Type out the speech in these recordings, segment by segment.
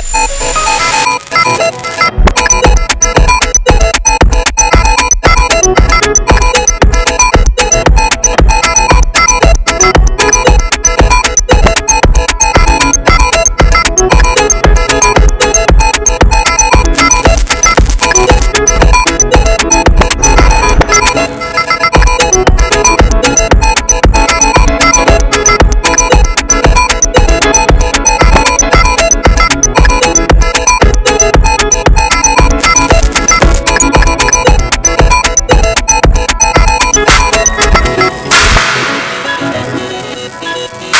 Thank you.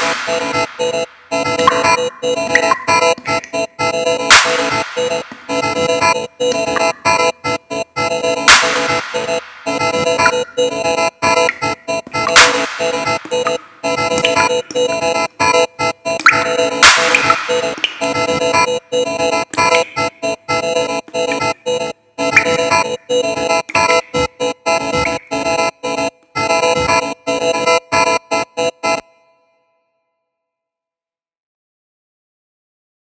Thank you.